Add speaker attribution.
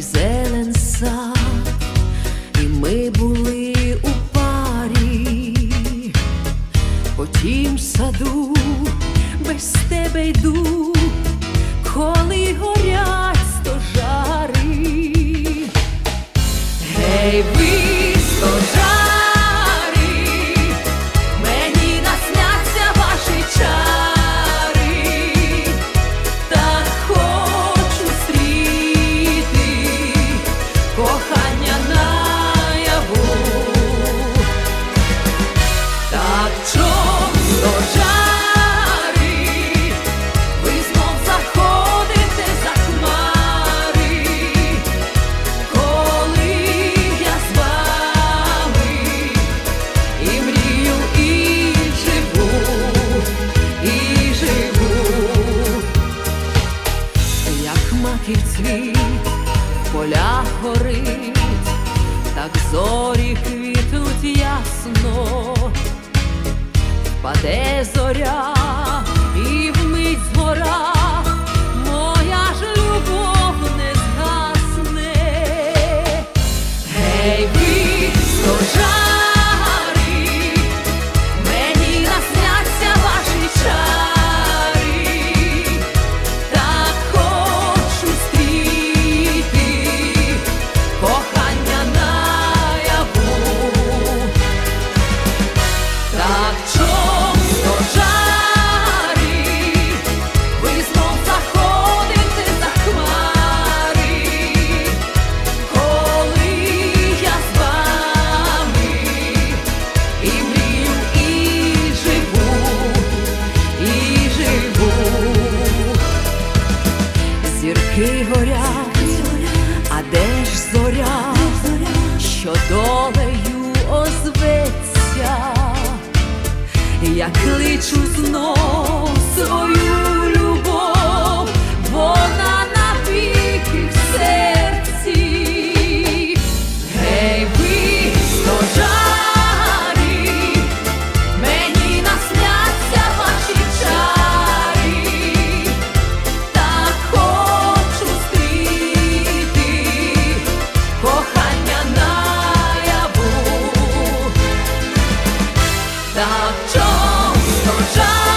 Speaker 1: Is it? тільки цвіт, поля горить, так зорі квітнуть ясно, паде зоря. зоря, що долею озветься, я кличу знов свою. wciąż to czas